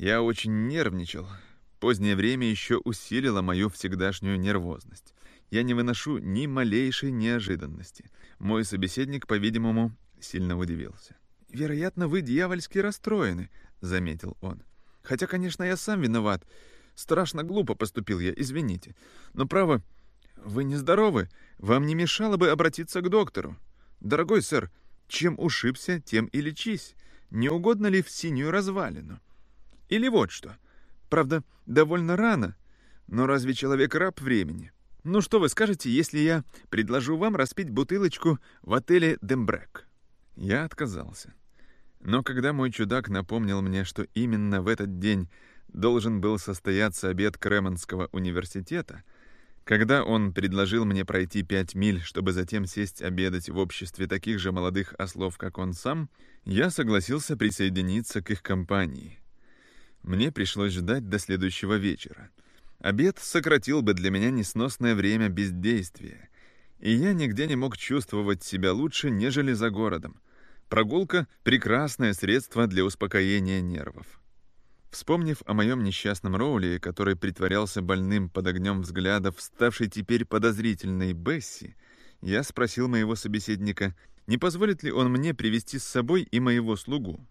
Я очень нервничал. Позднее время еще усилило мою всегдашнюю нервозность. Я не выношу ни малейшей неожиданности. Мой собеседник, по-видимому, сильно удивился. «Вероятно, вы дьявольски расстроены», — заметил он. «Хотя, конечно, я сам виноват. Страшно глупо поступил я, извините. Но, право, вы нездоровы. Вам не мешало бы обратиться к доктору. Дорогой сэр, чем ушибся, тем и лечись. Не угодно ли в синюю развалину? Или вот что. Правда, довольно рано, но разве человек раб времени? Ну что вы скажете, если я предложу вам распить бутылочку в отеле «Дембрек»?» Я отказался. Но когда мой чудак напомнил мне, что именно в этот день должен был состояться обед Кремонского университета, когда он предложил мне пройти пять миль, чтобы затем сесть обедать в обществе таких же молодых ослов, как он сам, я согласился присоединиться к их компании. Мне пришлось ждать до следующего вечера. Обед сократил бы для меня несносное время бездействия, и я нигде не мог чувствовать себя лучше, нежели за городом. Прогулка — прекрасное средство для успокоения нервов. Вспомнив о моем несчастном Роуле, который притворялся больным под огнем взглядов, ставший теперь подозрительной Бесси, я спросил моего собеседника, не позволит ли он мне привести с собой и моего слугу.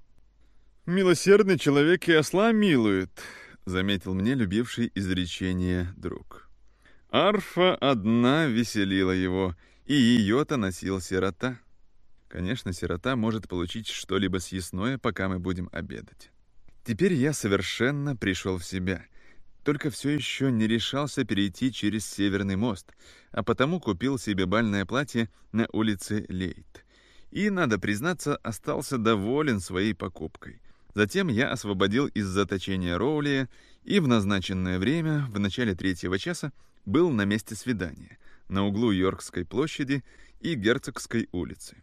«Милосердный человек и осла милует», — заметил мне любивший изречение друг. Арфа одна веселила его, и ее-то носил сирота. Конечно, сирота может получить что-либо съестное, пока мы будем обедать. Теперь я совершенно пришел в себя, только все еще не решался перейти через Северный мост, а потому купил себе бальное платье на улице Лейт. И, надо признаться, остался доволен своей покупкой. Затем я освободил из заточения Роулия и в назначенное время, в начале третьего часа, был на месте свидания, на углу Йоркской площади и Герцогской улицы.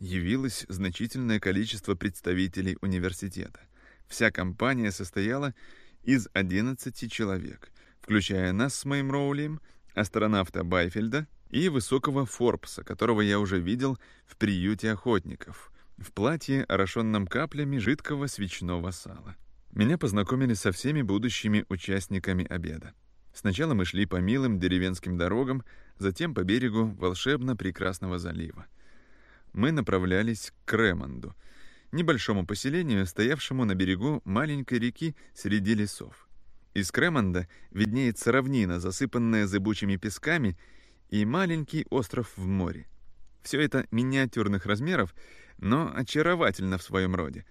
Явилось значительное количество представителей университета — Вся компания состояла из 11 человек, включая нас с моим Роулием, астронавта Байфельда и высокого Форбса, которого я уже видел в приюте охотников, в платье, орошенном каплями жидкого свечного сала. Меня познакомили со всеми будущими участниками обеда. Сначала мы шли по милым деревенским дорогам, затем по берегу волшебно прекрасного залива. Мы направлялись к Ремонду — небольшому поселению, стоявшему на берегу маленькой реки среди лесов. Из Кремонда виднеется равнина, засыпанная зыбучими песками, и маленький остров в море. Все это миниатюрных размеров, но очаровательно в своем роде.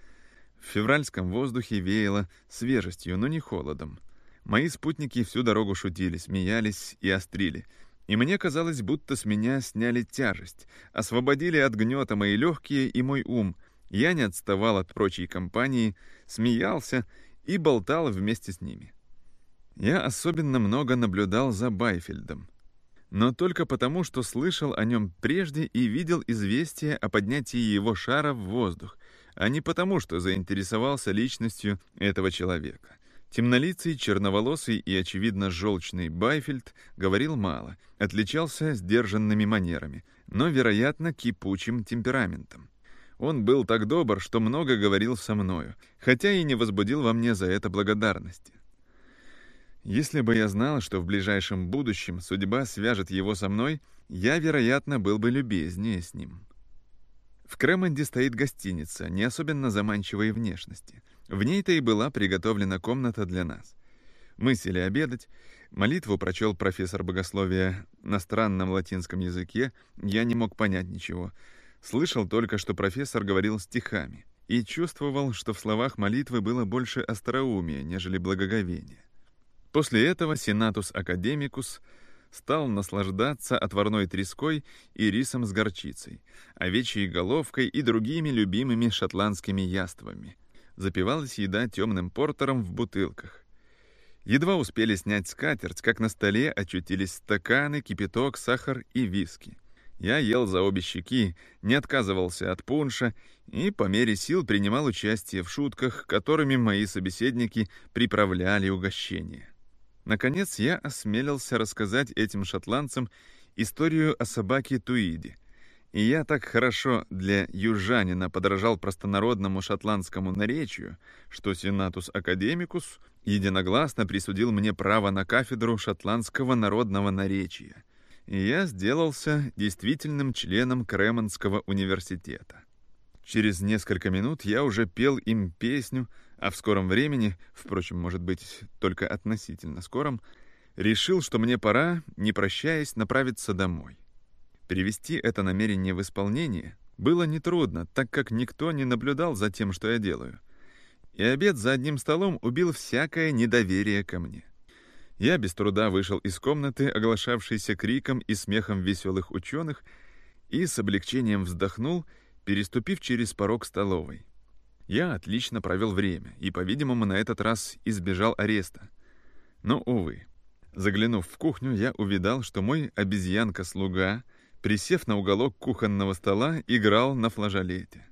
В февральском воздухе веяло свежестью, но не холодом. Мои спутники всю дорогу шутили, смеялись и острили. И мне казалось, будто с меня сняли тяжесть, освободили от гнета мои легкие и мой ум, я не отставал от прочей компании, смеялся и болтал вместе с ними. Я особенно много наблюдал за Байфельдом, но только потому, что слышал о нем прежде и видел известие о поднятии его шара в воздух, а не потому, что заинтересовался личностью этого человека. Темнолицый, черноволосый и, очевидно, желчный Байфельд говорил мало, отличался сдержанными манерами, но, вероятно, кипучим темпераментом. Он был так добр, что много говорил со мною, хотя и не возбудил во мне за это благодарности. Если бы я знал, что в ближайшем будущем судьба свяжет его со мной, я, вероятно, был бы любезнее с ним. В Кремонде стоит гостиница, не особенно заманчивой внешности. В ней-то и была приготовлена комната для нас. Мы сели обедать, молитву прочел профессор богословия на странном латинском языке, я не мог понять ничего — Слышал только, что профессор говорил стихами, и чувствовал, что в словах молитвы было больше остроумия, нежели благоговения. После этого сенатус академикус стал наслаждаться отварной треской и рисом с горчицей, овечьей головкой и другими любимыми шотландскими яствами. Запивалась еда темным портером в бутылках. Едва успели снять скатерть, как на столе очутились стаканы, кипяток, сахар и виски. Я ел за обе щеки, не отказывался от пунша и по мере сил принимал участие в шутках, которыми мои собеседники приправляли угощение. Наконец я осмелился рассказать этим шотландцам историю о собаке Туиде, И я так хорошо для южанина подражал простонародному шотландскому наречию, что сенатус академикус единогласно присудил мне право на кафедру шотландского народного наречия. И я сделался действительным членом Кремонского университета. Через несколько минут я уже пел им песню, а в скором времени, впрочем, может быть, только относительно скором, решил, что мне пора, не прощаясь, направиться домой. Привести это намерение в исполнение было нетрудно, так как никто не наблюдал за тем, что я делаю. И обед за одним столом убил всякое недоверие ко мне. Я без труда вышел из комнаты, оглашавшейся криком и смехом веселых ученых, и с облегчением вздохнул, переступив через порог столовой. Я отлично провел время и, по-видимому, на этот раз избежал ареста. Но, увы, заглянув в кухню, я увидал, что мой обезьянка-слуга — присев на уголок кухонного стола, играл на флажолете.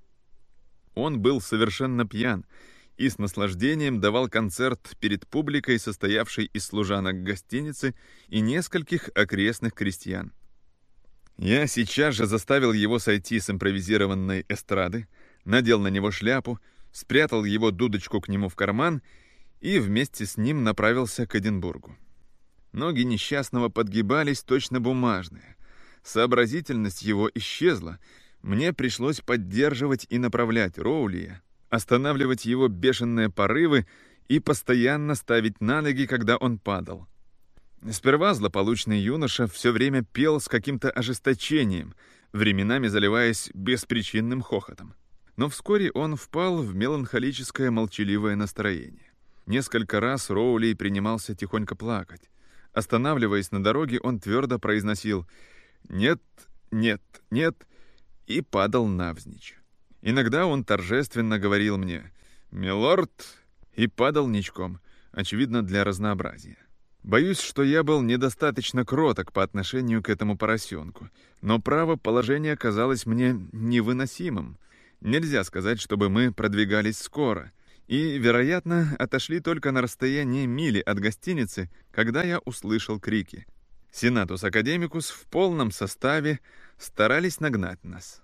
Он был совершенно пьян и с наслаждением давал концерт перед публикой, состоявшей из служанок гостиницы и нескольких окрестных крестьян. Я сейчас же заставил его сойти с импровизированной эстрады, надел на него шляпу, спрятал его дудочку к нему в карман и вместе с ним направился к Эдинбургу. Ноги несчастного подгибались точно бумажные, Сообразительность его исчезла. Мне пришлось поддерживать и направлять Роулия, останавливать его бешеные порывы и постоянно ставить на ноги, когда он падал. Сперва злополучный юноша все время пел с каким-то ожесточением, временами заливаясь беспричинным хохотом. Но вскоре он впал в меланхолическое молчаливое настроение. Несколько раз Роули принимался тихонько плакать. Останавливаясь на дороге, он твердо произносил «нет, нет, нет» и падал навзничь. Иногда он торжественно говорил мне «милорд» и падал ничком, очевидно, для разнообразия. Боюсь, что я был недостаточно кроток по отношению к этому поросенку, но право положение казалось мне невыносимым. Нельзя сказать, чтобы мы продвигались скоро, и, вероятно, отошли только на расстояние мили от гостиницы, когда я услышал крики. Сенатус Академикус в полном составе старались нагнать нас.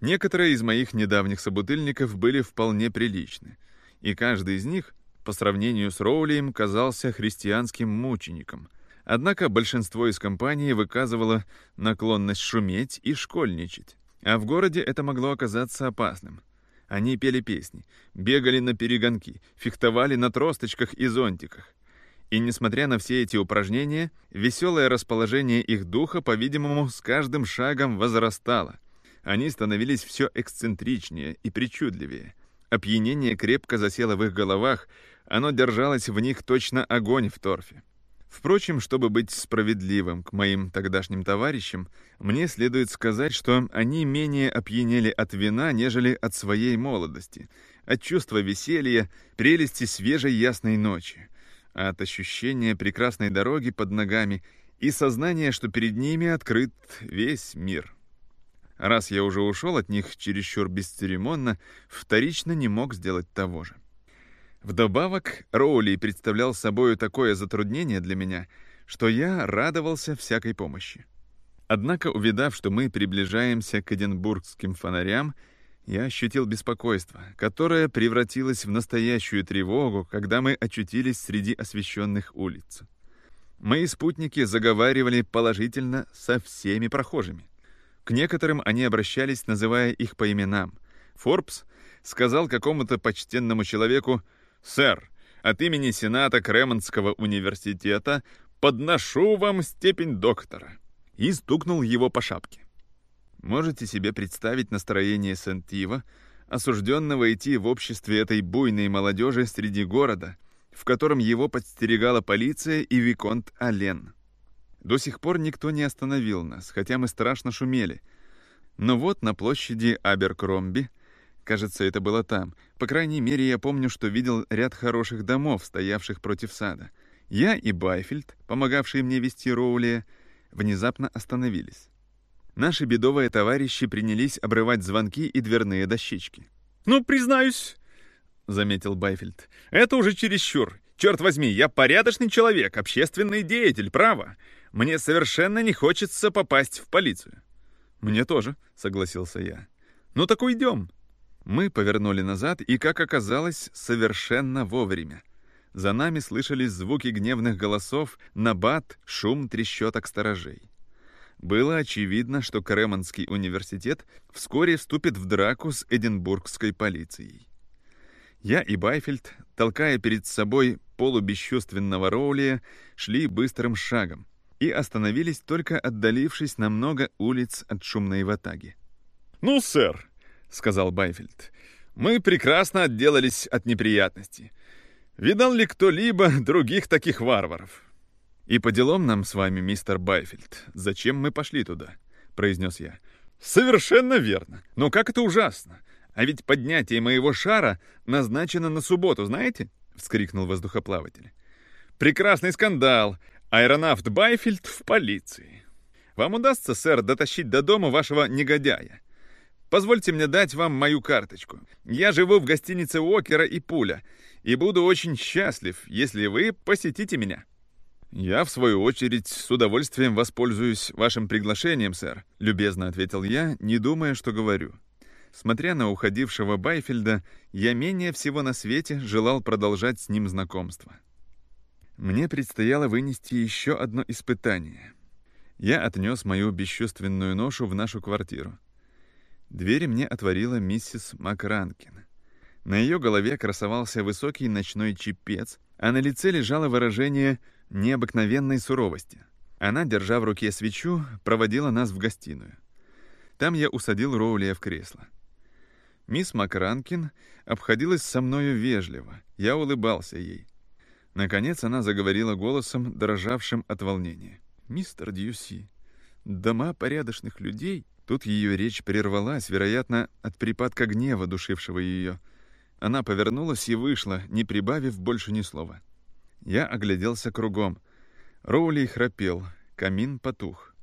Некоторые из моих недавних собутыльников были вполне приличны, и каждый из них, по сравнению с Роулием, казался христианским мучеником. Однако большинство из компании выказывало наклонность шуметь и школьничать, а в городе это могло оказаться опасным. Они пели песни, бегали на перегонки, фехтовали на тросточках и зонтиках, и несмотря на все эти упражнения, веселое расположение их духа, по-видимому, с каждым шагом возрастало. Они становились все эксцентричнее и причудливее. Опьянение крепко засело в их головах, оно держалось в них точно огонь в торфе. Впрочем, чтобы быть справедливым к моим тогдашним товарищам, мне следует сказать, что они менее опьянели от вина, нежели от своей молодости, от чувства веселья, прелести свежей ясной ночи, от ощущения прекрасной дороги под ногами и сознания, что перед ними открыт весь мир. Раз я уже ушел от них чересчур бесцеремонно, вторично не мог сделать того же. Вдобавок, Роули представлял собою такое затруднение для меня, что я радовался всякой помощи. Однако, увидав, что мы приближаемся к эдинбургским фонарям, я ощутил беспокойство, которое превратилось в настоящую тревогу, когда мы очутились среди освещенных улиц. Мои спутники заговаривали положительно со всеми прохожими. К некоторым они обращались, называя их по именам. Форбс сказал какому-то почтенному человеку «Сэр, от имени Сената Кремонского университета подношу вам степень доктора» и стукнул его по шапке. Можете себе представить настроение Сентива, осужденного идти в обществе этой буйной молодежи среди города, в котором его подстерегала полиция и Виконт Ален. До сих пор никто не остановил нас, хотя мы страшно шумели. Но вот на площади Аберкромби, кажется, это было там, по крайней мере, я помню, что видел ряд хороших домов, стоявших против сада. Я и Байфельд, помогавшие мне вести Роулия, внезапно остановились. Наши бедовые товарищи принялись обрывать звонки и дверные дощечки. «Ну, признаюсь», — заметил Байфельд, — «это уже чересчур. Черт возьми, я порядочный человек, общественный деятель, право. Мне совершенно не хочется попасть в полицию». «Мне тоже», — согласился я. «Ну так уйдем». Мы повернули назад, и, как оказалось, совершенно вовремя. За нами слышались звуки гневных голосов, набат, шум трещоток сторожей. Было очевидно, что Кремонский университет вскоре вступит в драку с Эдинбургской полицией. Я и Байфельд, толкая перед собой полубесчувственного Роулия, шли быстрым шагом и остановились, только отдалившись на много улиц от шумной ватаги. «Ну, сэр», — сказал Байфельд, — «мы прекрасно отделались от неприятностей. Видал ли кто-либо других таких варваров?» «И по делам нам с вами, мистер Байфельд. Зачем мы пошли туда?» — произнес я. «Совершенно верно. Но как это ужасно! А ведь поднятие моего шара назначено на субботу, знаете?» — вскрикнул воздухоплаватель. «Прекрасный скандал. Аэронавт Байфельд в полиции. Вам удастся, сэр, дотащить до дома вашего негодяя? Позвольте мне дать вам мою карточку. Я живу в гостинице Уокера и Пуля, и буду очень счастлив, если вы посетите меня». «Я, в свою очередь, с удовольствием воспользуюсь вашим приглашением, сэр», — любезно ответил я, не думая, что говорю. Смотря на уходившего Байфельда, я менее всего на свете желал продолжать с ним знакомство. Мне предстояло вынести еще одно испытание. Я отнес мою бесчувственную ношу в нашу квартиру. Двери мне отворила миссис Макранкин. На ее голове красовался высокий ночной чепец, а на лице лежало выражение необыкновенной суровости. Она, держа в руке свечу, проводила нас в гостиную. Там я усадил Роулия в кресло. Мисс Макранкин обходилась со мною вежливо, я улыбался ей. Наконец она заговорила голосом, дрожавшим от волнения. «Мистер Дьюси, дома порядочных людей...» Тут ее речь прервалась, вероятно, от припадка гнева, душившего ее. Она повернулась и вышла, не прибавив больше ни слова. Я огляделся кругом. Роули храпел, камин потух.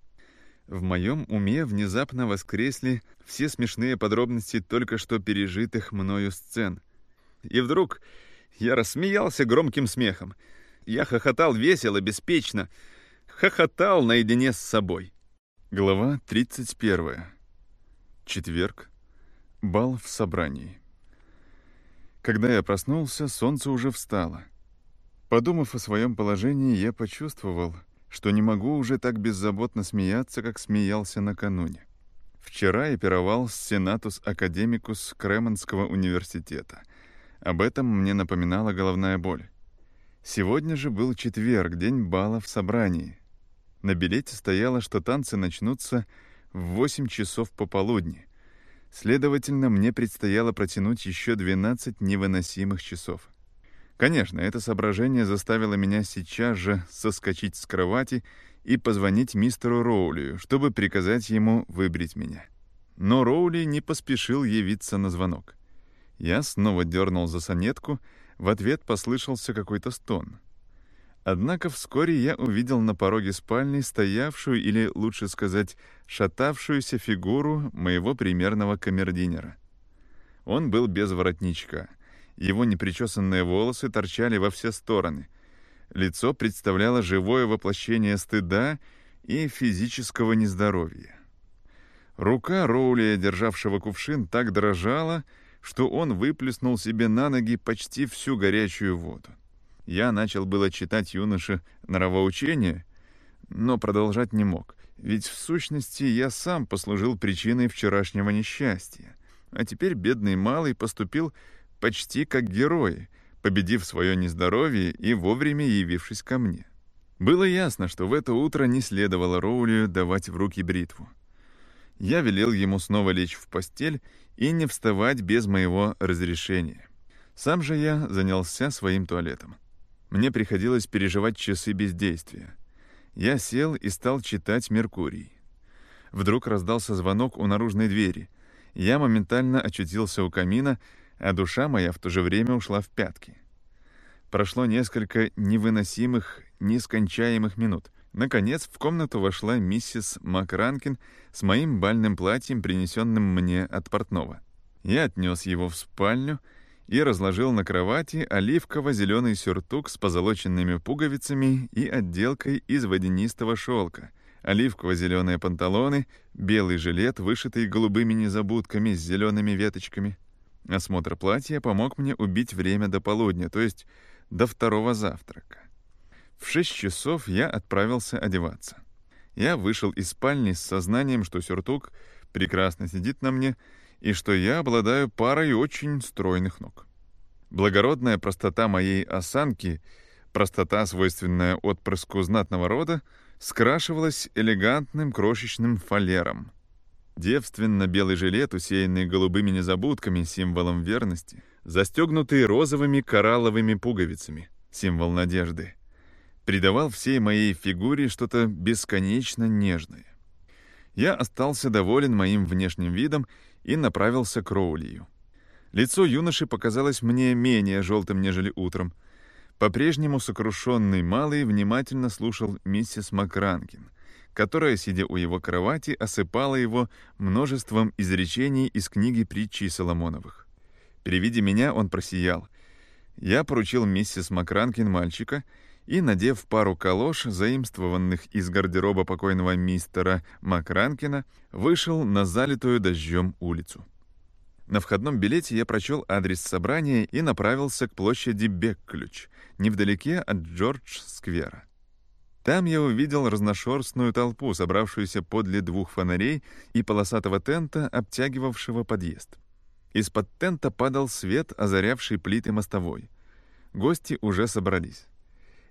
В моем уме внезапно воскресли все смешные подробности только что пережитых мною сцен. И вдруг я рассмеялся громким смехом. Я хохотал весело, беспечно. Хохотал наедине с собой. Глава 31. Четверг. Бал в собрании. Когда я проснулся, солнце уже встало. Подумав о своем положении, я почувствовал, что не могу уже так беззаботно смеяться, как смеялся накануне. Вчера я пировал с сенатус академикус Кремонского университета. Об этом мне напоминала головная боль. Сегодня же был четверг, день бала в собрании. На билете стояло, что танцы начнутся в 8 часов пополудни. Следовательно, мне предстояло протянуть еще 12 невыносимых часов. Конечно, это соображение заставило меня сейчас же соскочить с кровати и позвонить мистеру Роулию, чтобы приказать ему выбрить меня. Но Роули не поспешил явиться на звонок. Я снова дернул за сонетку, в ответ послышался какой-то стон. Однако вскоре я увидел на пороге спальни стоявшую, или, лучше сказать, шатавшуюся фигуру моего примерного камердинера. Он был без воротничка — его непричесанные волосы торчали во все стороны. Лицо представляло живое воплощение стыда и физического нездоровья. Рука Роулия, державшего кувшин, так дрожала, что он выплеснул себе на ноги почти всю горячую воду. Я начал было читать юноше норовоучение, но продолжать не мог, ведь в сущности я сам послужил причиной вчерашнего несчастья. А теперь бедный малый поступил почти как герои, победив свое нездоровье и вовремя явившись ко мне. Было ясно, что в это утро не следовало Роулию давать в руки бритву. Я велел ему снова лечь в постель и не вставать без моего разрешения. Сам же я занялся своим туалетом. Мне приходилось переживать часы бездействия. Я сел и стал читать «Меркурий». Вдруг раздался звонок у наружной двери. Я моментально очутился у камина, а душа моя в то же время ушла в пятки. Прошло несколько невыносимых, нескончаемых минут. Наконец в комнату вошла миссис Макранкин с моим бальным платьем, принесенным мне от портного. Я отнес его в спальню и разложил на кровати оливково-зеленый сюртук с позолоченными пуговицами и отделкой из водянистого шелка, оливково-зеленые панталоны, белый жилет, вышитый голубыми незабудками с зелеными веточками. Осмотр платья помог мне убить время до полудня, то есть до второго завтрака. В шесть часов я отправился одеваться. Я вышел из спальни с сознанием, что сюртук прекрасно сидит на мне и что я обладаю парой очень стройных ног. Благородная простота моей осанки, простота, свойственная отпрыску знатного рода, скрашивалась элегантным крошечным фалером. Девственно-белый жилет, усеянный голубыми незабудками, символом верности, застегнутый розовыми коралловыми пуговицами, символ надежды, придавал всей моей фигуре что-то бесконечно нежное. Я остался доволен моим внешним видом и направился к Роулию. Лицо юноши показалось мне менее желтым, нежели утром. По-прежнему сокрушенный малый внимательно слушал миссис Макранкин, которая, сидя у его кровати, осыпала его множеством изречений из книги притчи Соломоновых. При виде меня он просиял. Я поручил миссис Макранкин мальчика и, надев пару калош, заимствованных из гардероба покойного мистера Макранкина, вышел на залитую дождем улицу. На входном билете я прочел адрес собрания и направился к площади Бекключ, невдалеке от Джордж-сквера. Там я увидел разношерстную толпу, собравшуюся подле двух фонарей и полосатого тента, обтягивавшего подъезд. Из-под тента падал свет, озарявший плиты мостовой. Гости уже собрались.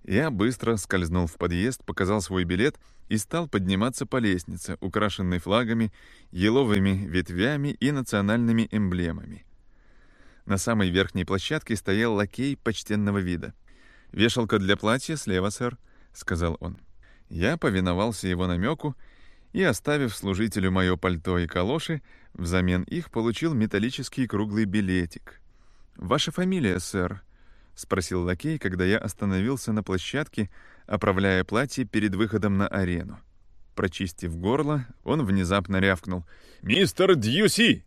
Я быстро скользнул в подъезд, показал свой билет и стал подниматься по лестнице, украшенной флагами, еловыми ветвями и национальными эмблемами. На самой верхней площадке стоял лакей почтенного вида. «Вешалка для платья слева, сэр», — сказал он. Я повиновался его намеку и, оставив служителю мое пальто и калоши, взамен их получил металлический круглый билетик. «Ваша фамилия, сэр?» — спросил лакей, когда я остановился на площадке, оправляя платье перед выходом на арену. Прочистив горло, он внезапно рявкнул. «Мистер Дьюси!»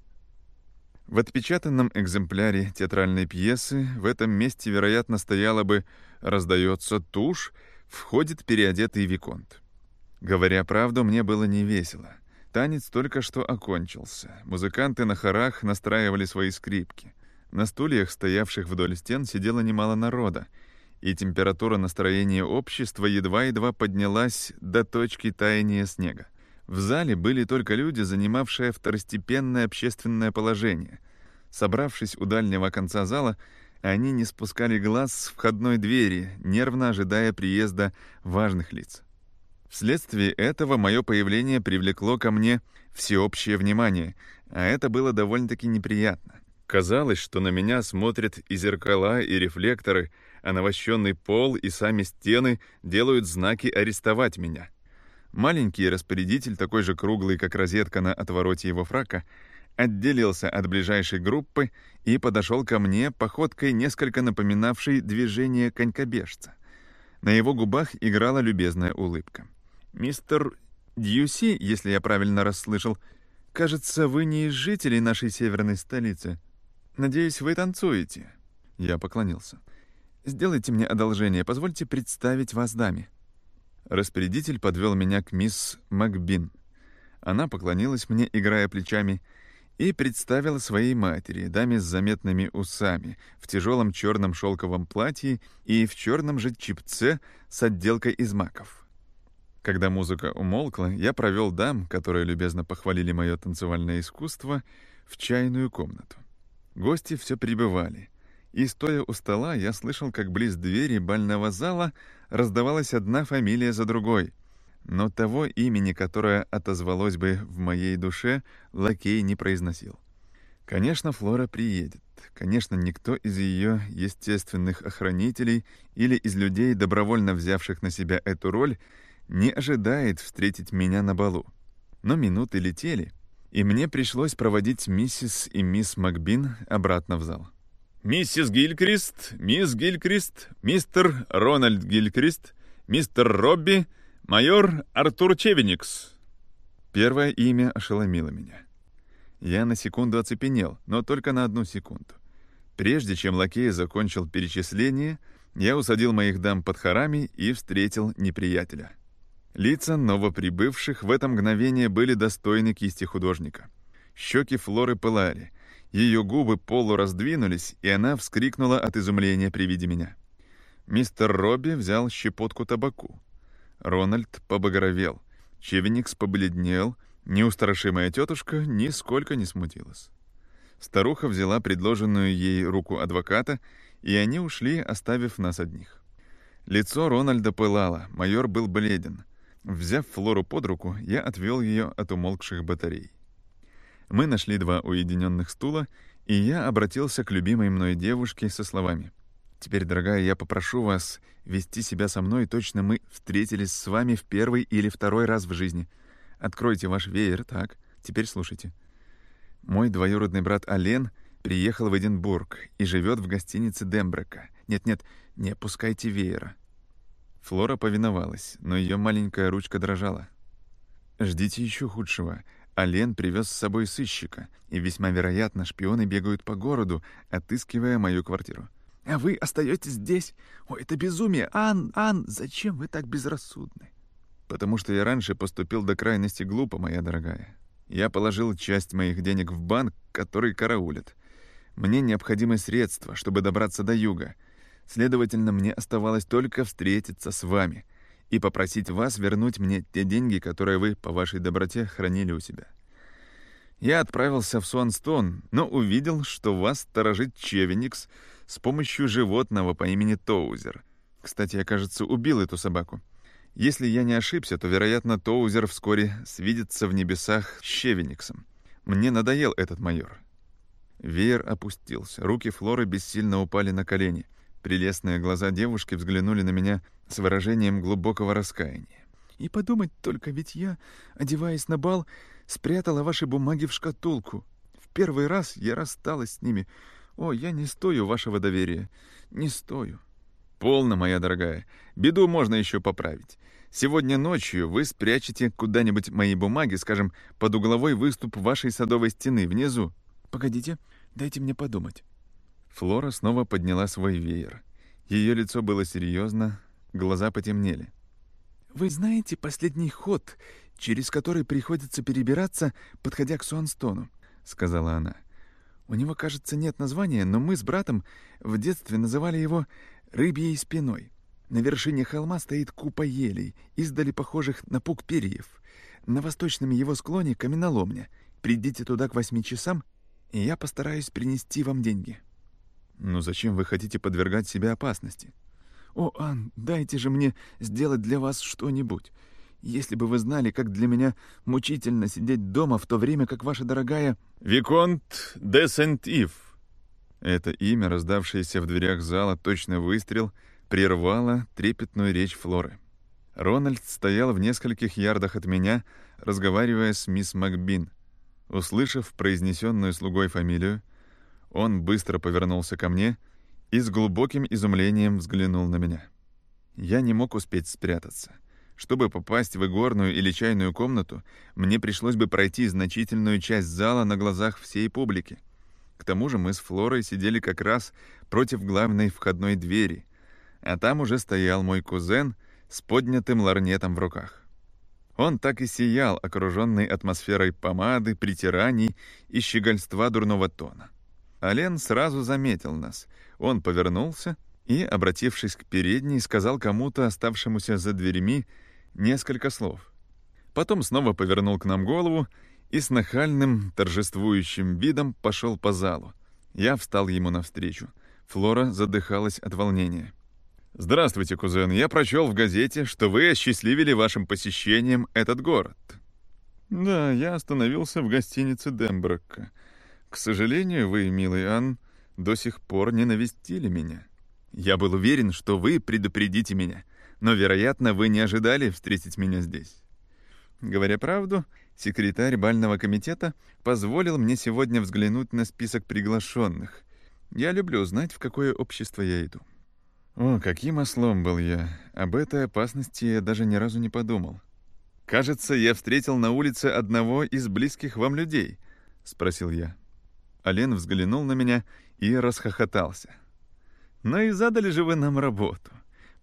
В отпечатанном экземпляре театральной пьесы в этом месте, вероятно, стояло бы «Раздается тушь, входит переодетый Виконт». Говоря правду, мне было не весело. Танец только что окончился. Музыканты на хорах настраивали свои скрипки. На стульях, стоявших вдоль стен, сидело немало народа, и температура настроения общества едва-едва поднялась до точки таяния снега. В зале были только люди, занимавшие второстепенное общественное положение. Собравшись у дальнего конца зала, они не спускали глаз с входной двери, нервно ожидая приезда важных лиц. Вследствие этого мое появление привлекло ко мне всеобщее внимание, а это было довольно-таки неприятно. Казалось, что на меня смотрят и зеркала, и рефлекторы, а навощенный пол и сами стены делают знаки арестовать меня. Маленький распорядитель, такой же круглый, как розетка на отвороте его фрака, отделился от ближайшей группы и подошел ко мне походкой, несколько напоминавшей движение конькобежца. На его губах играла любезная улыбка. «Мистер Дьюси, если я правильно расслышал, кажется, вы не из жителей нашей северной столицы». «Надеюсь, вы танцуете?» Я поклонился. «Сделайте мне одолжение, позвольте представить вас даме». Распорядитель подвел меня к мисс Макбин. Она поклонилась мне, играя плечами, и представила своей матери, даме с заметными усами, в тяжелом черном шелковом платье и в черном же чипце с отделкой из маков. Когда музыка умолкла, я провел дам, которые любезно похвалили мое танцевальное искусство, в чайную комнату. Гости все прибывали. И, стоя у стола, я слышал, как близ двери бального зала раздавалась одна фамилия за другой. Но того имени, которое отозвалось бы в моей душе, лакей не произносил. Конечно, Флора приедет. Конечно, никто из ее естественных охранителей или из людей, добровольно взявших на себя эту роль, не ожидает встретить меня на балу. Но минуты летели — и мне пришлось проводить миссис и мисс Макбин обратно в зал. «Миссис Гилькрист, мисс Гилькрист, мистер Рональд Гилькрист, мистер Робби, майор Артур Чевеникс». Первое имя ошеломило меня. Я на секунду оцепенел, но только на одну секунду. Прежде чем лакей закончил перечисление, я усадил моих дам под хорами и встретил неприятеля. Лица новоприбывших в это мгновение были достойны кисти художника. Щеки Флоры пылали, ее губы полураздвинулись, и она вскрикнула от изумления при виде меня. Мистер Робби взял щепотку табаку. Рональд побагровел, Чевеникс побледнел, неустрашимая тетушка нисколько не смутилась. Старуха взяла предложенную ей руку адвоката, и они ушли, оставив нас одних. Лицо Рональда пылало, майор был бледен. Взяв Флору под руку, я отвел ее от умолкших батарей. Мы нашли два уединенных стула, и я обратился к любимой мной девушке со словами. «Теперь, дорогая, я попрошу вас вести себя со мной, точно мы встретились с вами в первый или второй раз в жизни. Откройте ваш веер, так? Теперь слушайте. Мой двоюродный брат Ален приехал в Эдинбург и живет в гостинице Дембрека. Нет-нет, не опускайте веера. Флора повиновалась, но ее маленькая ручка дрожала. «Ждите еще худшего. Ален привез с собой сыщика, и весьма вероятно, шпионы бегают по городу, отыскивая мою квартиру. А вы остаетесь здесь? О, это безумие! Ан, Ан, зачем вы так безрассудны?» «Потому что я раньше поступил до крайности глупо, моя дорогая. Я положил часть моих денег в банк, который караулит. Мне необходимы средства, чтобы добраться до юга. Следовательно, мне оставалось только встретиться с вами и попросить вас вернуть мне те деньги, которые вы, по вашей доброте, хранили у себя. Я отправился в Суанстон, но увидел, что вас сторожит Чевеникс с помощью животного по имени Тоузер. Кстати, я, кажется, убил эту собаку. Если я не ошибся, то, вероятно, Тоузер вскоре свидится в небесах с Щевениксом. Мне надоел этот майор. Веер опустился, руки Флоры бессильно упали на колени. Прелестные глаза девушки взглянули на меня с выражением глубокого раскаяния. «И подумать только, ведь я, одеваясь на бал, спрятала ваши бумаги в шкатулку. В первый раз я рассталась с ними. О, я не стою вашего доверия. Не стою». «Полно, моя дорогая. Беду можно еще поправить. Сегодня ночью вы спрячете куда-нибудь мои бумаги, скажем, под угловой выступ вашей садовой стены внизу». «Погодите, дайте мне подумать». Флора снова подняла свой веер. Ее лицо было серьезно, глаза потемнели. «Вы знаете последний ход, через который приходится перебираться, подходя к Суанстону?» — сказала она. «У него, кажется, нет названия, но мы с братом в детстве называли его рыбьей спиной. На вершине холма стоит купа елей, издали похожих на пук перьев. На восточном его склоне каменоломня. Придите туда к восьми часам, и я постараюсь принести вам деньги». «Ну зачем вы хотите подвергать себя опасности?» «О, Ан, дайте же мне сделать для вас что-нибудь. Если бы вы знали, как для меня мучительно сидеть дома в то время, как ваша дорогая...» «Виконт де Сент-Ив», это имя, раздавшееся в дверях зала, точно выстрел, прервало трепетную речь Флоры. Рональд стоял в нескольких ярдах от меня, разговаривая с мисс Макбин. Услышав произнесенную слугой фамилию, он быстро повернулся ко мне и с глубоким изумлением взглянул на меня. Я не мог успеть спрятаться. Чтобы попасть в игорную или чайную комнату, мне пришлось бы пройти значительную часть зала на глазах всей публики — к тому же мы с Флорой сидели как раз против главной входной двери, а там уже стоял мой кузен с поднятым ларнетом в руках. Он так и сиял, окруженный атмосферой помады, притираний и щегольства дурного тона. Ален сразу заметил нас. Он повернулся и, обратившись к передней, сказал кому-то, оставшемуся за дверьми, несколько слов. Потом снова повернул к нам голову и с нахальным, торжествующим видом пошел по залу. Я встал ему навстречу. Флора задыхалась от волнения. «Здравствуйте, кузен. Я прочел в газете, что вы осчастливили вашим посещением этот город». «Да, я остановился в гостинице Демброка. К сожалению, вы, милый Ан, до сих пор не навестили меня. Я был уверен, что вы предупредите меня, но, вероятно, вы не ожидали встретить меня здесь. Говоря правду, Секретарь бального комитета позволил мне сегодня взглянуть на список приглашенных. Я люблю знать, в какое общество я иду. О, каким ослом был я. Об этой опасности я даже ни разу не подумал. «Кажется, я встретил на улице одного из близких вам людей», — спросил я. Ален взглянул на меня и расхохотался. «Ну и задали же вы нам работу.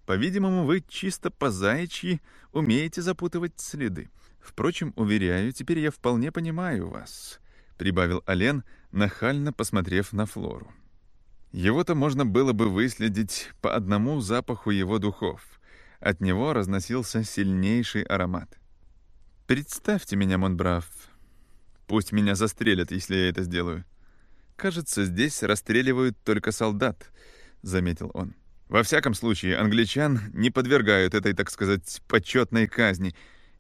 По-видимому, вы чисто по-заячьи умеете запутывать следы. Впрочем, уверяю, теперь я вполне понимаю вас», — прибавил Ален, нахально посмотрев на Флору. Его-то можно было бы выследить по одному запаху его духов. От него разносился сильнейший аромат. «Представьте меня, Монбрав. Пусть меня застрелят, если я это сделаю. Кажется, здесь расстреливают только солдат», — заметил он. «Во всяком случае, англичан не подвергают этой, так сказать, почетной казни».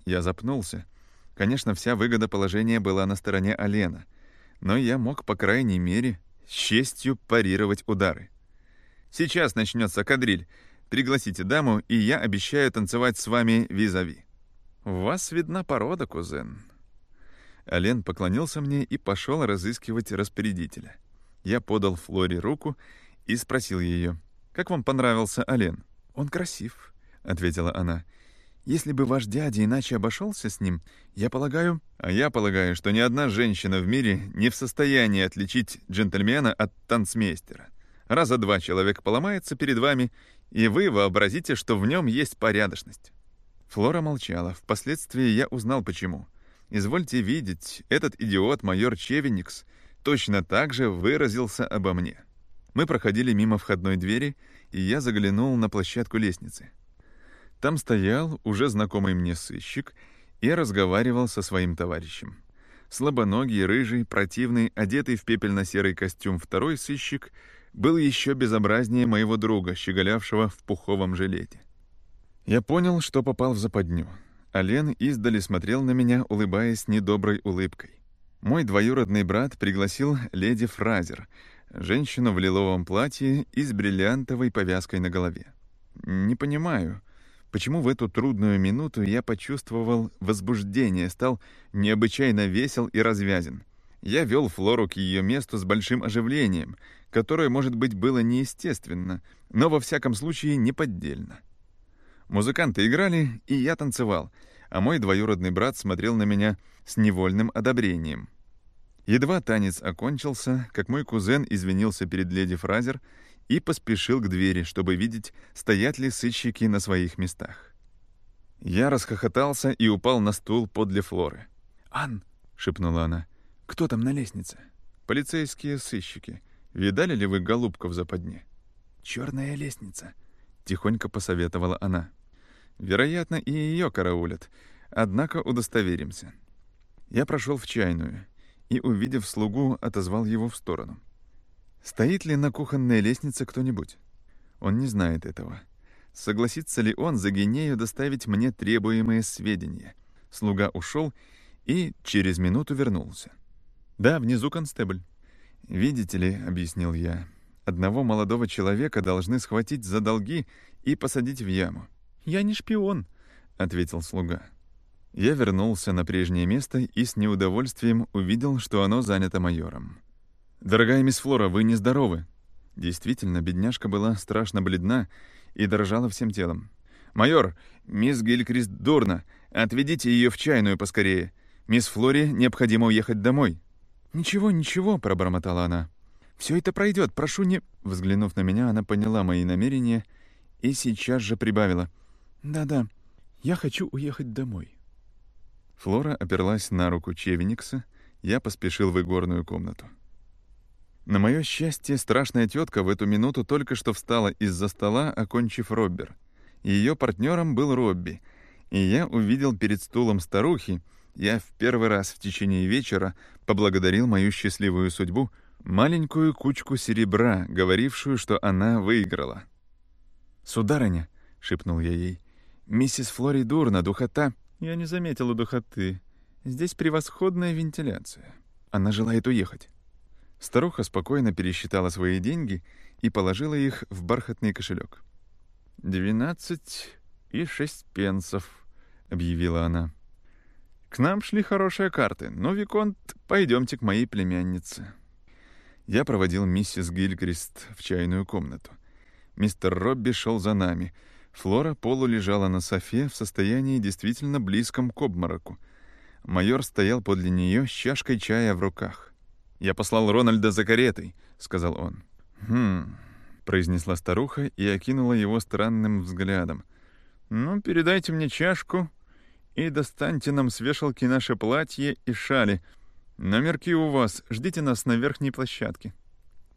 Я запнулся. Конечно, вся выгода положения была на стороне Алена, но я мог, по крайней мере, с честью парировать удары. «Сейчас начнется кадриль. Пригласите даму, и я обещаю танцевать с вами визави». «У вас видна порода, кузен». Ален поклонился мне и пошел разыскивать распорядителя. Я подал Флоре руку и спросил ее, «Как вам понравился Ален?» «Он красив», — ответила она. «Если бы ваш дядя иначе обошелся с ним, я полагаю...» «А я полагаю, что ни одна женщина в мире не в состоянии отличить джентльмена от танцмейстера. Раза два человек поломается перед вами, и вы вообразите, что в нем есть порядочность». Флора молчала. Впоследствии я узнал, почему. Извольте видеть, этот идиот, майор Чевеникс, точно так же выразился обо мне. Мы проходили мимо входной двери, и я заглянул на площадку лестницы. Там стоял уже знакомый мне сыщик и разговаривал со своим товарищем. Слабоногий, рыжий, противный, одетый в пепельно-серый костюм второй сыщик был еще безобразнее моего друга, щеголявшего в пуховом жилете. Я понял, что попал в западню. Ален издали смотрел на меня, улыбаясь недоброй улыбкой. Мой двоюродный брат пригласил леди Фразер, женщину в лиловом платье и с бриллиантовой повязкой на голове. Не понимаю, почему в эту трудную минуту я почувствовал возбуждение, стал необычайно весел и развязен. Я вел Флору к ее месту с большим оживлением, которое, может быть, было неестественно, но во всяком случае неподдельно. Музыканты играли, и я танцевал, а мой двоюродный брат смотрел на меня с невольным одобрением. Едва танец окончился, как мой кузен извинился перед леди Фразер и поспешил к двери, чтобы видеть, стоят ли сыщики на своих местах. Я расхохотался и упал на стул подле Флоры. «Ан!» — шепнула она. «Кто там на лестнице?» «Полицейские сыщики. Видали ли вы голубка в западне?» «Черная лестница», — тихонько посоветовала она. Вероятно, и ее караулят. Однако удостоверимся. Я прошел в чайную и, увидев слугу, отозвал его в сторону. Стоит ли на кухонной лестнице кто-нибудь? Он не знает этого. Согласится ли он за Гинею доставить мне требуемые сведения? Слуга ушел и через минуту вернулся. «Да, внизу констебль». «Видите ли», — объяснил я, — «одного молодого человека должны схватить за долги и посадить в яму. «Я не шпион», — ответил слуга. Я вернулся на прежнее место и с неудовольствием увидел, что оно занято майором. «Дорогая мисс Флора, вы нездоровы». Действительно, бедняжка была страшно бледна и дрожала всем телом. «Майор, мисс Гилькрист дурно. Отведите ее в чайную поскорее. Мисс Флоре необходимо уехать домой». «Ничего, ничего», — пробормотала она. «Все это пройдет, прошу не...» Взглянув на меня, она поняла мои намерения и сейчас же прибавила — «Да-да, я хочу уехать домой». Флора оперлась на руку Чевеникса, я поспешил в игорную комнату. На мое счастье, страшная тетка в эту минуту только что встала из-за стола, окончив Роббер. Ее партнером был Робби, и я увидел перед стулом старухи, я в первый раз в течение вечера поблагодарил мою счастливую судьбу, маленькую кучку серебра, говорившую, что она выиграла. «Сударыня», — шепнул я ей, «Миссис Флори дурно, духота...» «Я не заметила духоты. Здесь превосходная вентиляция. Она желает уехать». Старуха спокойно пересчитала свои деньги и положила их в бархатный кошелек. «Двенадцать и шесть пенсов», — объявила она. «К нам шли хорошие карты, но, Виконт, пойдемте к моей племяннице». Я проводил миссис Гилькрист в чайную комнату. Мистер Робби шел за нами — Флора полулежала на софе в состоянии действительно близком к обмороку. Майор стоял подле нее с чашкой чая в руках. «Я послал Рональда за каретой», — сказал он. «Хм, произнесла старуха и окинула его странным взглядом. «Ну, передайте мне чашку и достаньте нам с вешалки наше платье и шали. Номерки у вас, ждите нас на верхней площадке».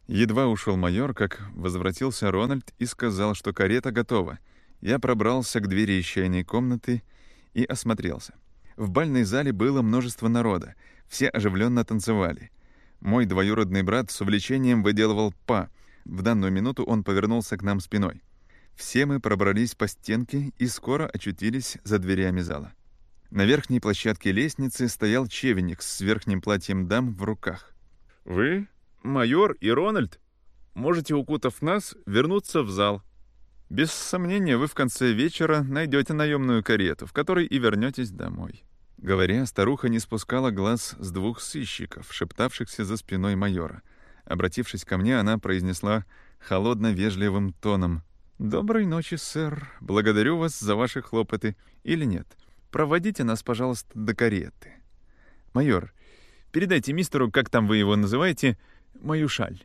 Едва ушел майор, как возвратился Рональд и сказал, что карета готова. Я пробрался к двери чайной комнаты и осмотрелся. В бальной зале было множество народа, все оживленно танцевали. Мой двоюродный брат с увлечением выделывал па. В данную минуту он повернулся к нам спиной. Все мы пробрались по стенке и скоро очутились за дверями зала. На верхней площадке лестницы стоял чевенник с верхним платьем дам в руках. «Вы, майор и Рональд, можете, укутав нас, вернуться в зал. Без сомнения, вы в конце вечера найдете наемную карету, в которой и вернетесь домой». Говоря, старуха не спускала глаз с двух сыщиков, шептавшихся за спиной майора. Обратившись ко мне, она произнесла холодно-вежливым тоном. «Доброй ночи, сэр. Благодарю вас за ваши хлопоты. Или нет? Проводите нас, пожалуйста, до кареты. Майор, передайте мистеру, как там вы его называете, мою шаль».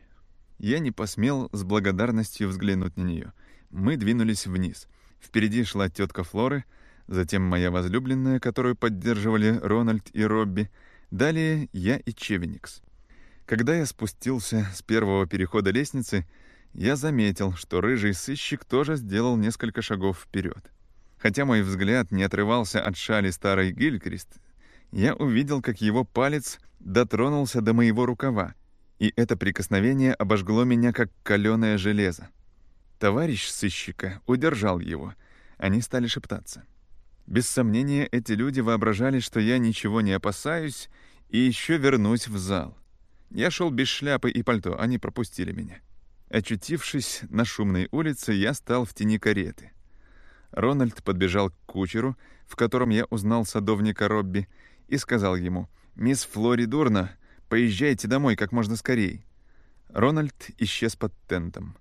Я не посмел с благодарностью взглянуть на нее. Мы двинулись вниз. Впереди шла тетка Флоры — затем моя возлюбленная, которую поддерживали Рональд и Робби, далее я и Чевеникс. Когда я спустился с первого перехода лестницы, я заметил, что рыжий сыщик тоже сделал несколько шагов вперед. Хотя мой взгляд не отрывался от шали старой Гилькрист, я увидел, как его палец дотронулся до моего рукава, и это прикосновение обожгло меня, как каленое железо. Товарищ сыщика удержал его. Они стали шептаться. Без сомнения, эти люди воображали, что я ничего не опасаюсь и еще вернусь в зал. Я шел без шляпы и пальто, они пропустили меня. Очутившись на шумной улице, я стал в тени кареты. Рональд подбежал к кучеру, в котором я узнал садовника Робби, и сказал ему, «Мисс Флори дурно, поезжайте домой как можно скорее». Рональд исчез под тентом.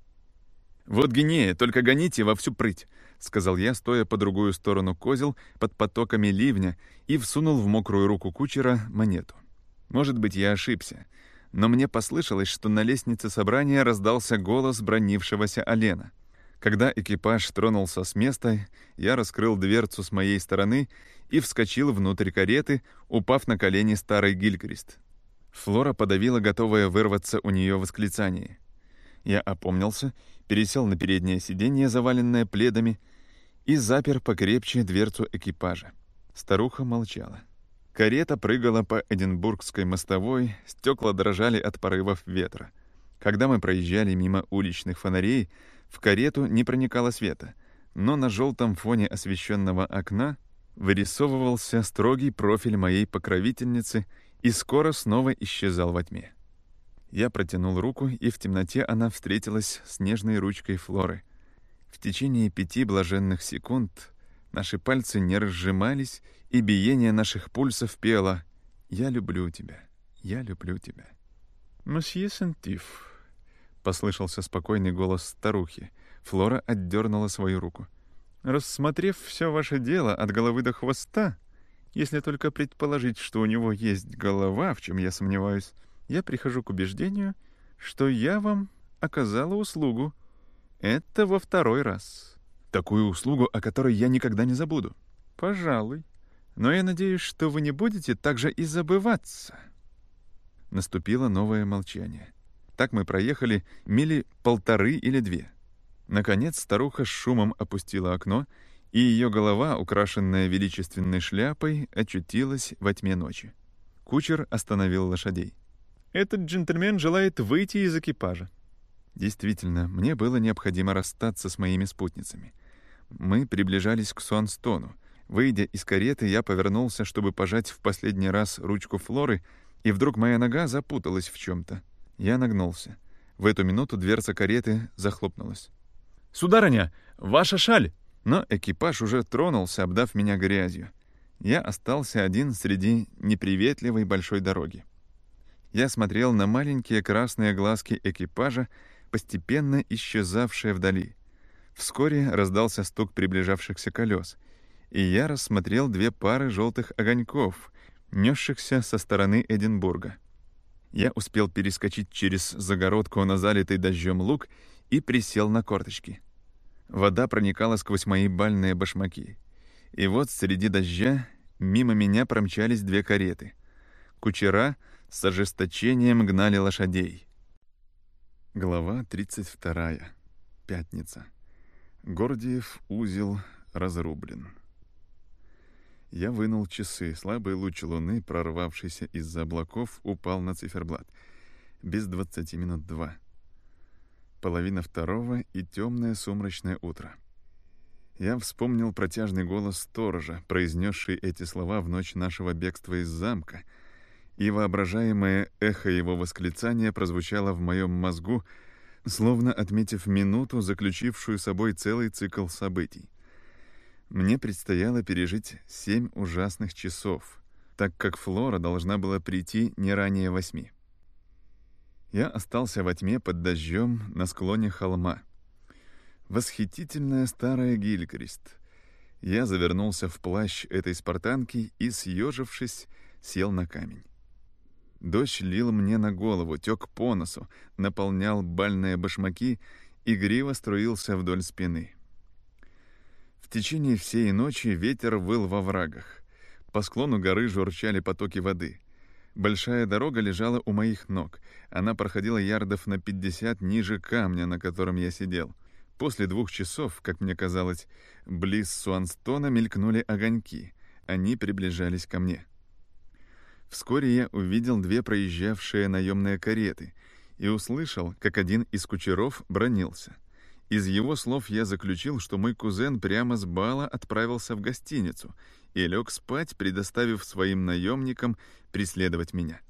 «Вот Гинея, только гоните во всю прыть», — сказал я, стоя по другую сторону козел под потоками ливня и всунул в мокрую руку кучера монету. Может быть, я ошибся, но мне послышалось, что на лестнице собрания раздался голос бронившегося Алена. Когда экипаж тронулся с места, я раскрыл дверцу с моей стороны и вскочил внутрь кареты, упав на колени старой Гилькрист. Флора подавила готовое вырваться у нее восклицание. Я опомнился пересел на переднее сиденье, заваленное пледами, и запер покрепче дверцу экипажа. Старуха молчала. Карета прыгала по Эдинбургской мостовой, стекла дрожали от порывов ветра. Когда мы проезжали мимо уличных фонарей, в карету не проникало света, но на желтом фоне освещенного окна вырисовывался строгий профиль моей покровительницы и скоро снова исчезал во тьме. Я протянул руку, и в темноте она встретилась с нежной ручкой Флоры. В течение пяти блаженных секунд наши пальцы не разжимались, и биение наших пульсов пело «Я люблю тебя, я люблю тебя». «Мсье Сентиф», — послышался спокойный голос старухи. Флора отдернула свою руку. «Рассмотрев все ваше дело от головы до хвоста, если только предположить, что у него есть голова, в чем я сомневаюсь, я прихожу к убеждению, что я вам оказала услугу. Это во второй раз. Такую услугу, о которой я никогда не забуду. Пожалуй. Но я надеюсь, что вы не будете также и забываться. Наступило новое молчание. Так мы проехали мили полторы или две. Наконец старуха с шумом опустила окно, и ее голова, украшенная величественной шляпой, очутилась во тьме ночи. Кучер остановил лошадей. Этот джентльмен желает выйти из экипажа. Действительно, мне было необходимо расстаться с моими спутницами. Мы приближались к Суанстону. Выйдя из кареты, я повернулся, чтобы пожать в последний раз ручку Флоры, и вдруг моя нога запуталась в чем-то. Я нагнулся. В эту минуту дверца кареты захлопнулась. «Сударыня, ваша шаль!» Но экипаж уже тронулся, обдав меня грязью. Я остался один среди неприветливой большой дороги. Я смотрел на маленькие красные глазки экипажа, постепенно исчезавшие вдали. Вскоре раздался стук приближавшихся колес, и я рассмотрел две пары желтых огоньков, несшихся со стороны Эдинбурга. Я успел перескочить через загородку на залитый дождем луг и присел на корточки. Вода проникала сквозь мои бальные башмаки. И вот среди дождя мимо меня промчались две кареты. Кучера с ожесточением гнали лошадей. Глава 32. Пятница. Гордиев узел разрублен. Я вынул часы. Слабый луч луны, прорвавшийся из-за облаков, упал на циферблат. Без двадцати минут два. Половина второго и темное сумрачное утро. Я вспомнил протяжный голос сторожа, произнесший эти слова в ночь нашего бегства из замка, и воображаемое эхо его восклицания прозвучало в моем мозгу, словно отметив минуту, заключившую собой целый цикл событий. Мне предстояло пережить семь ужасных часов, так как Флора должна была прийти не ранее восьми. Я остался во тьме под дождем на склоне холма. Восхитительная старая Гилькрист. Я завернулся в плащ этой спартанки и, съежившись, сел на камень. Дождь лил мне на голову, тек по носу, наполнял бальные башмаки, и гриво струился вдоль спины. В течение всей ночи ветер выл во врагах. По склону горы журчали потоки воды. Большая дорога лежала у моих ног. Она проходила ярдов на 50 ниже камня, на котором я сидел. После двух часов, как мне казалось, близ Суанстона мелькнули огоньки. Они приближались ко мне. Вскоре я увидел две проезжавшие наемные кареты и услышал, как один из кучеров бронился. Из его слов я заключил, что мой кузен прямо с бала отправился в гостиницу и лег спать, предоставив своим наемникам преследовать меня.